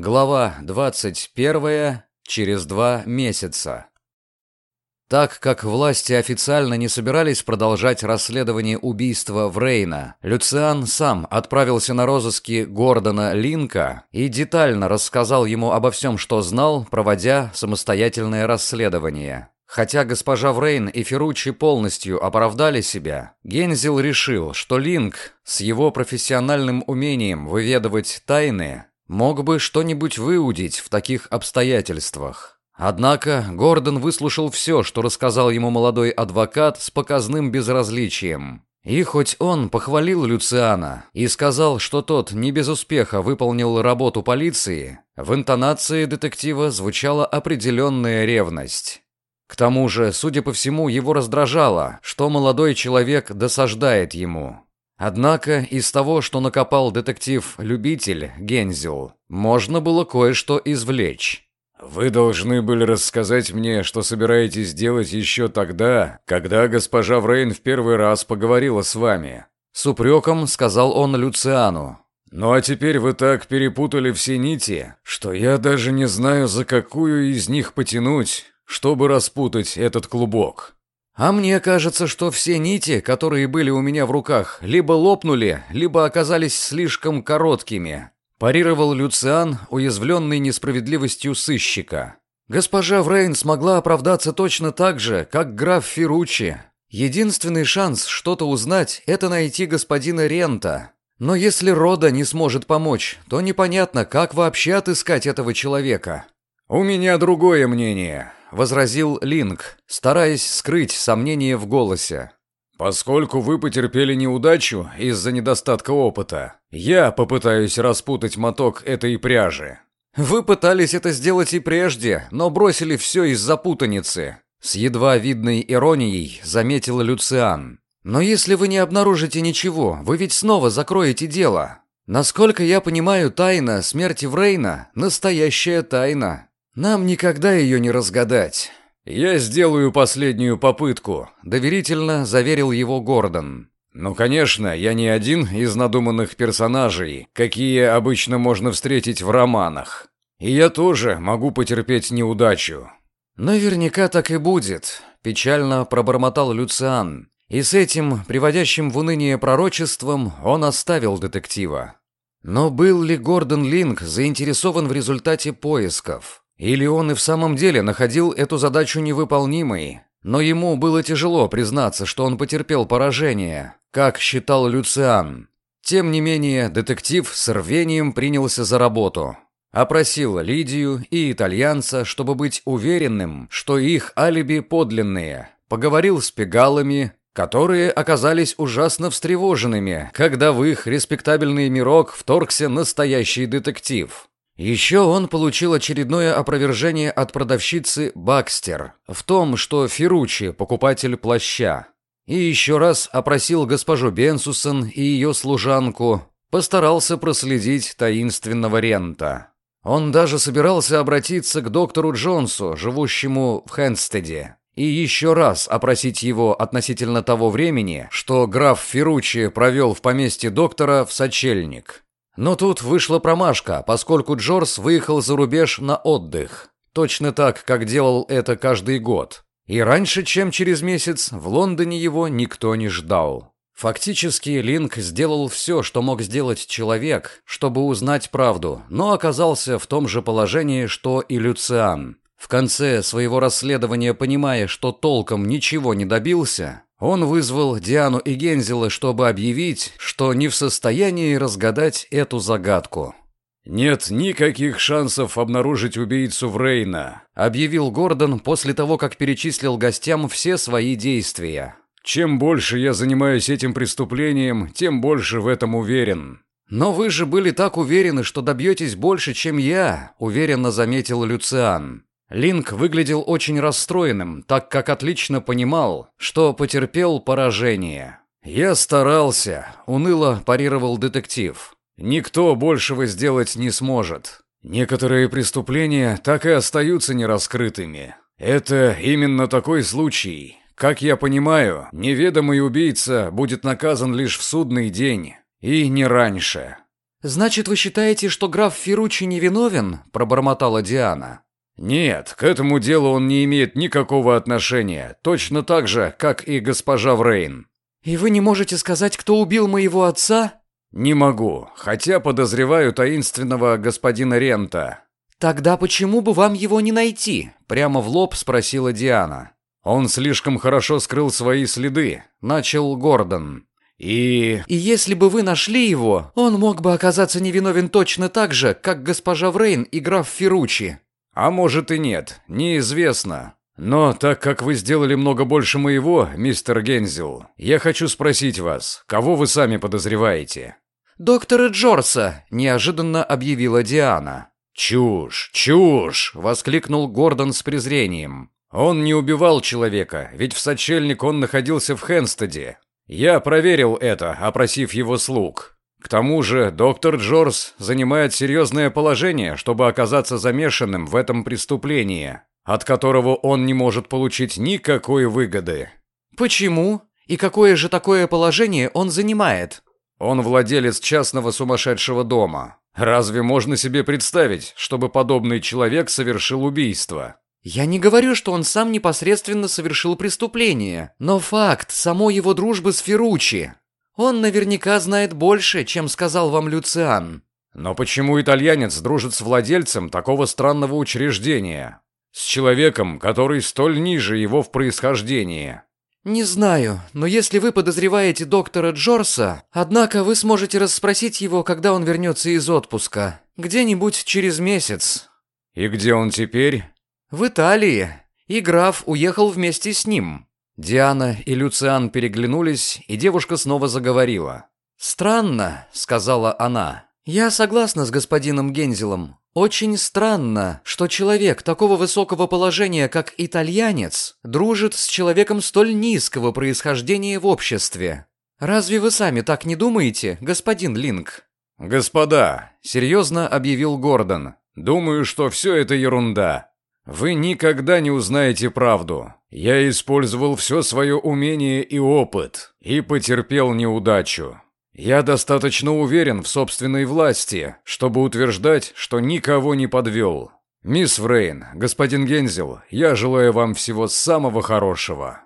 Глава 21. Через два месяца. Так как власти официально не собирались продолжать расследование убийства Врейна, Люциан сам отправился на розыски Гордона Линка и детально рассказал ему обо всем, что знал, проводя самостоятельное расследование. Хотя госпожа Врейн и Ферручи полностью оправдали себя, Гензел решил, что Линк с его профессиональным умением выведывать тайны мог бы что-нибудь выудить в таких обстоятельствах. Однако Гордон выслушал все, что рассказал ему молодой адвокат с показным безразличием. И хоть он похвалил Люциана и сказал, что тот не без успеха выполнил работу полиции, в интонации детектива звучала определенная ревность. К тому же, судя по всему, его раздражало, что молодой человек досаждает ему. Однако из того, что накопал детектив-любитель Гензел, можно было кое-что извлечь. «Вы должны были рассказать мне, что собираетесь делать еще тогда, когда госпожа Врейн в первый раз поговорила с вами», с упреком сказал он Люциану. «Ну а теперь вы так перепутали все нити, что я даже не знаю, за какую из них потянуть, чтобы распутать этот клубок». А мне кажется, что все нити, которые были у меня в руках, либо лопнули, либо оказались слишком короткими. Парировал Люциан, уязвленный несправедливостью сыщика. Госпожа Врейн смогла оправдаться точно так же, как граф Ферручи. Единственный шанс что-то узнать – это найти господина Рента. Но если Рода не сможет помочь, то непонятно, как вообще отыскать этого человека. «У меня другое мнение», — возразил Линк, стараясь скрыть сомнение в голосе. «Поскольку вы потерпели неудачу из-за недостатка опыта, я попытаюсь распутать моток этой пряжи». «Вы пытались это сделать и прежде, но бросили все из-за путаницы», — с едва видной иронией заметил Люциан. «Но если вы не обнаружите ничего, вы ведь снова закроете дело. Насколько я понимаю, тайна смерти Врейна — настоящая тайна». Нам никогда ее не разгадать. Я сделаю последнюю попытку, доверительно заверил его Гордон. Ну, конечно, я не один из надуманных персонажей, какие обычно можно встретить в романах. И я тоже могу потерпеть неудачу. Наверняка так и будет, печально пробормотал Люциан. И с этим, приводящим в уныние пророчеством, он оставил детектива. Но был ли Гордон Линк заинтересован в результате поисков? Или он и в самом деле находил эту задачу невыполнимой, но ему было тяжело признаться, что он потерпел поражение, как считал Люциан. Тем не менее, детектив с рвением принялся за работу. Опросил Лидию и итальянца, чтобы быть уверенным, что их алиби подлинные. Поговорил с пегалами, которые оказались ужасно встревоженными, когда в их респектабельный мирок вторгся настоящий детектив. Еще он получил очередное опровержение от продавщицы Бакстер в том, что Ферручи – покупатель плаща. И еще раз опросил госпожу Бенсусон и ее служанку, постарался проследить таинственного рента. Он даже собирался обратиться к доктору Джонсу, живущему в Хенстеде, и еще раз опросить его относительно того времени, что граф Ферручи провел в поместье доктора в сочельник. Но тут вышла промашка, поскольку Джорс выехал за рубеж на отдых. Точно так, как делал это каждый год. И раньше, чем через месяц, в Лондоне его никто не ждал. Фактически, Линк сделал все, что мог сделать человек, чтобы узнать правду, но оказался в том же положении, что и Люциан. В конце своего расследования, понимая, что толком ничего не добился, он вызвал Диану и Гензела, чтобы объявить, что не в состоянии разгадать эту загадку. «Нет никаких шансов обнаружить убийцу Врейна», объявил Гордон после того, как перечислил гостям все свои действия. «Чем больше я занимаюсь этим преступлением, тем больше в этом уверен». «Но вы же были так уверены, что добьетесь больше, чем я», уверенно заметил Люциан. Линк выглядел очень расстроенным, так как отлично понимал, что потерпел поражение. «Я старался», — уныло парировал детектив. «Никто большего сделать не сможет. Некоторые преступления так и остаются нераскрытыми. Это именно такой случай. Как я понимаю, неведомый убийца будет наказан лишь в судный день, и не раньше». «Значит, вы считаете, что граф Ферручи невиновен?» – пробормотала Диана. «Нет, к этому делу он не имеет никакого отношения, точно так же, как и госпожа Врейн». «И вы не можете сказать, кто убил моего отца?» «Не могу, хотя подозреваю таинственного господина Рента». «Тогда почему бы вам его не найти?» – прямо в лоб спросила Диана. «Он слишком хорошо скрыл свои следы», – начал Гордон. «И...» «И если бы вы нашли его, он мог бы оказаться невиновен точно так же, как госпожа Врейн и граф Ферручи». А может и нет, неизвестно. Но так как вы сделали много больше моего, мистер Гензел, я хочу спросить вас, кого вы сами подозреваете? «Доктора Джорса», – неожиданно объявила Диана. «Чушь, чушь!» – воскликнул Гордон с презрением. «Он не убивал человека, ведь в сочельник он находился в Хенстеде. Я проверил это, опросив его слуг. К тому же доктор Джорс занимает серьезное положение, чтобы оказаться замешанным в этом преступлении, от которого он не может получить никакой выгоды. Почему? И какое же такое положение он занимает? Он владелец частного сумасшедшего дома. Разве можно себе представить, чтобы подобный человек совершил убийство? Я не говорю, что он сам непосредственно совершил преступление, но факт самой его дружбы с Ферручи, он наверняка знает больше, чем сказал вам Люциан. Но почему итальянец дружит с владельцем такого странного учреждения? С человеком, который столь ниже его в происхождении? Не знаю, но если вы подозреваете доктора Джорса, однако вы сможете расспросить его, когда он вернется из отпуска. Где-нибудь через месяц. И где он теперь? В Италии. И граф уехал вместе с ним. Диана и Люциан переглянулись, и девушка снова заговорила. «Странно», — сказала она. «Я согласна с господином Гензелом. Очень странно, что человек такого высокого положения, как итальянец, дружит с человеком столь низкого происхождения в обществе. Разве вы сами так не думаете, господин Линк?» «Господа», — серьезно объявил Гордон, — «думаю, что все это ерунда. Вы никогда не узнаете правду. Я использовал все свое умение и опыт и потерпел неудачу. Я достаточно уверен в собственной власти, чтобы утверждать, что никого не подвел. Мисс Врейн, господин Гензел, я желаю вам всего самого хорошего».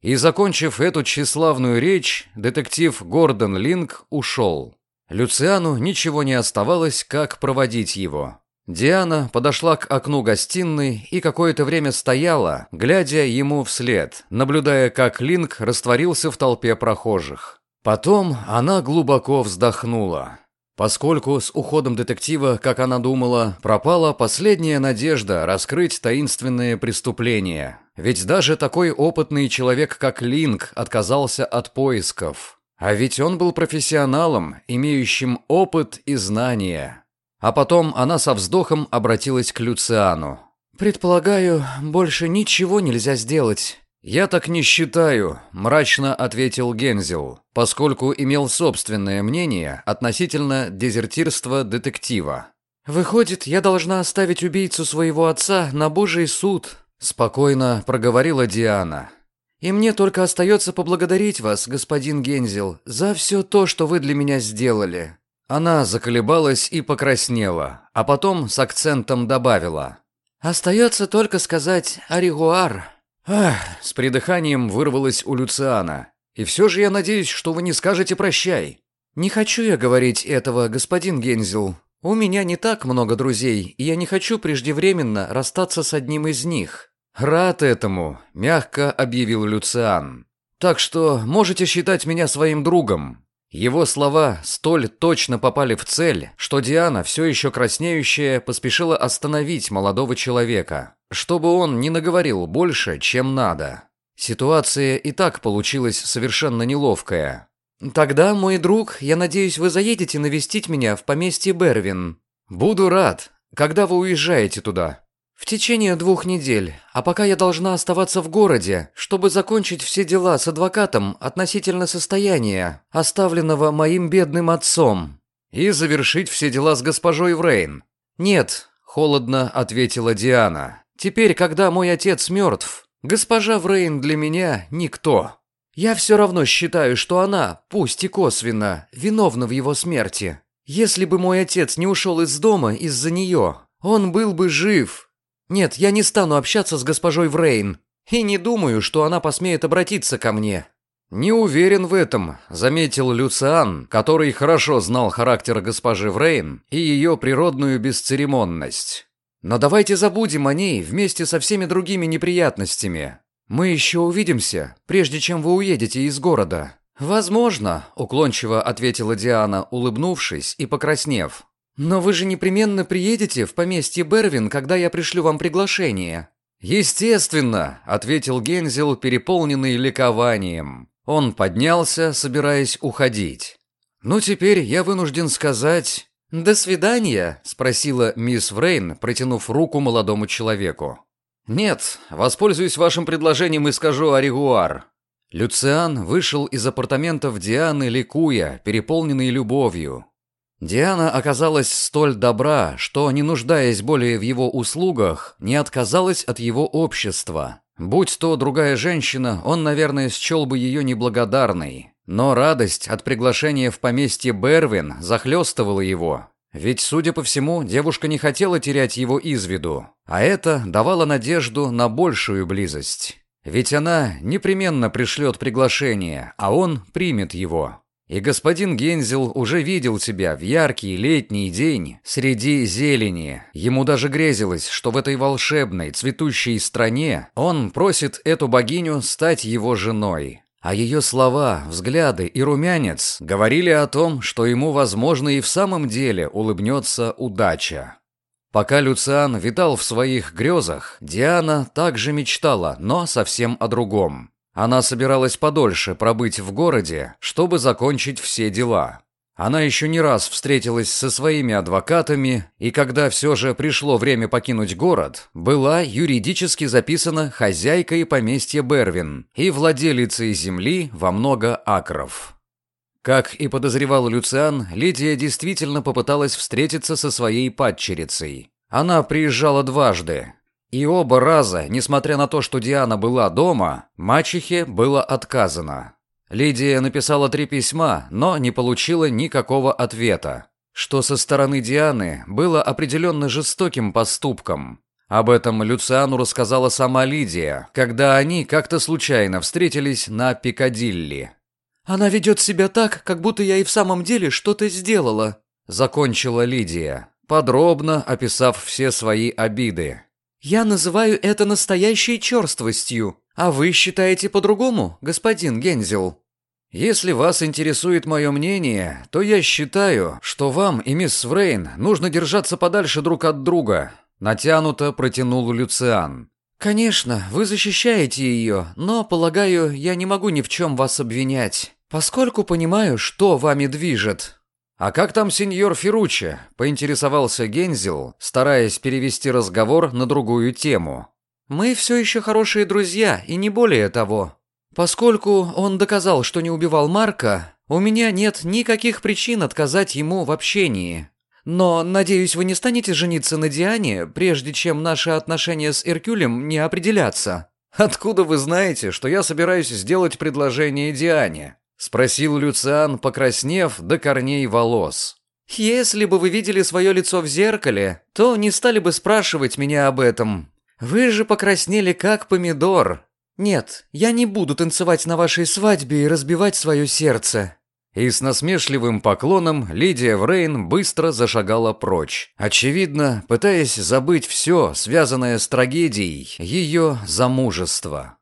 И закончив эту тщеславную речь, детектив Гордон Линк ушел. Люциану ничего не оставалось, как проводить его. Диана подошла к окну гостиной и какое-то время стояла, глядя ему вслед, наблюдая, как Линк растворился в толпе прохожих. Потом она глубоко вздохнула. Поскольку с уходом детектива, как она думала, пропала последняя надежда раскрыть таинственные преступления. Ведь даже такой опытный человек, как Линк, отказался от поисков. А ведь он был профессионалом, имеющим опыт и знания. А потом она со вздохом обратилась к Люциану. «Предполагаю, больше ничего нельзя сделать». «Я так не считаю», – мрачно ответил Гензел, поскольку имел собственное мнение относительно дезертирства детектива. «Выходит, я должна оставить убийцу своего отца на божий суд», – спокойно проговорила Диана. «И мне только остается поблагодарить вас, господин Гензел, за все то, что вы для меня сделали. Она заколебалась и покраснела, а потом с акцентом добавила. «Остается только сказать «Аригуар». «Ах!» — с придыханием вырвалось у Люциана. «И все же я надеюсь, что вы не скажете «прощай». «Не хочу я говорить этого, господин Гензел. У меня не так много друзей, и я не хочу преждевременно расстаться с одним из них». «Рад этому», — мягко объявил Люциан. «Так что можете считать меня своим другом. Его слова столь точно попали в цель, что Диана, все еще краснеющая, поспешила остановить молодого человека, чтобы он не наговорил больше, чем надо. Ситуация и так получилась совершенно неловкая. «Тогда, мой друг, я надеюсь, вы заедете навестить меня в поместье Бервин. Буду рад. Когда вы уезжаете туда?» В течение двух недель, а пока я должна оставаться в городе, чтобы закончить все дела с адвокатом относительно состояния, оставленного моим бедным отцом. И завершить все дела с госпожой Врейн. Нет, холодно ответила Диана. Теперь, когда мой отец мертв, госпожа Врейн для меня никто. Я все равно считаю, что она, пусть и косвенно, виновна в его смерти. Если бы мой отец не ушел из дома из-за нее, он был бы жив. Нет, я не стану общаться с госпожой Врейн. И не думаю, что она посмеет обратиться ко мне. «Не уверен в этом», — заметил Люциан, который хорошо знал характер госпожи Врейн и ее природную бесцеремонность. «Но давайте забудем о ней вместе со всеми другими неприятностями. Мы еще увидимся, прежде чем вы уедете из города». «Возможно», — уклончиво ответила Диана, улыбнувшись и покраснев. «Но вы же непременно приедете в поместье Бервин, когда я пришлю вам приглашение». «Естественно», — ответил Гензел, переполненный ликованием. Он поднялся, собираясь уходить. «Ну, теперь я вынужден сказать...» «До свидания?» – спросила мисс Врейн, протянув руку молодому человеку. «Нет, воспользуюсь вашим предложением и скажу «Оригуар». Люциан вышел из апартаментов Дианы, ликуя, переполненный любовью. Диана оказалась столь добра, что, не нуждаясь более в его услугах, не отказалась от его общества. Будь то другая женщина, он, наверное, счел бы ее неблагодарной. Но радость от приглашения в поместье Бервин захлестывала его. Ведь, судя по всему, девушка не хотела терять его из виду, а это давало надежду на большую близость. Ведь она непременно пришлет приглашение, а он примет его. И господин Гензел уже видел себя в яркий летний день среди зелени. Ему даже грезилось, что в этой волшебной, цветущей стране он просит эту богиню стать его женой. А ее слова, взгляды и румянец говорили о том, что ему, возможно, и в самом деле улыбнется удача. Пока Люциан витал в своих грезах, Диана также мечтала, но совсем о другом. Она собиралась подольше пробыть в городе, чтобы закончить все дела. Она еще не раз встретилась со своими адвокатами, и когда все же пришло время покинуть город, была юридически записана хозяйкой поместья Бервин и владелицей земли во много акров. Как и подозревал Люциан, Лидия действительно попыталась встретиться со своей падчерицей. Она приезжала дважды, и оба раза, несмотря на то, что Диана была дома, мачехе было отказано. Лидия написала три письма, но не получила никакого ответа, что со стороны Дианы было определенно жестоким поступком. Об этом Люциану рассказала сама Лидия, когда они как-то случайно встретились на Пикадилли. «Она ведет себя так, как будто я и в самом деле что-то сделала», — закончила Лидия, подробно описав все свои обиды. «Я называю это настоящей черствостью, а вы считаете по-другому, господин Гензел?» «Если вас интересует мое мнение, то я считаю, что вам и мисс Врейн нужно держаться подальше друг от друга», натянуто протянул Люциан. «Конечно, вы защищаете ее, но, полагаю, я не могу ни в чем вас обвинять, поскольку понимаю, что вами движет. «А как там сеньор Ферруччи?» – поинтересовался Гензел, стараясь перевести разговор на другую тему. «Мы все еще хорошие друзья, и не более того. Поскольку он доказал, что не убивал Марка, у меня нет никаких причин отказать ему в общении. Но, надеюсь, вы не станете жениться на Диане, прежде чем наши отношения с Иркюлем не определятся». «Откуда вы знаете, что я собираюсь сделать предложение Диане?» Спросил Люциан, покраснев до корней волос. «Если бы вы видели свое лицо в зеркале, то не стали бы спрашивать меня об этом. Вы же покраснели как помидор. Нет, я не буду танцевать на вашей свадьбе и разбивать свое сердце». И с насмешливым поклоном Лидия Врейн быстро зашагала прочь, очевидно, пытаясь забыть все, связанное с трагедией ее замужества.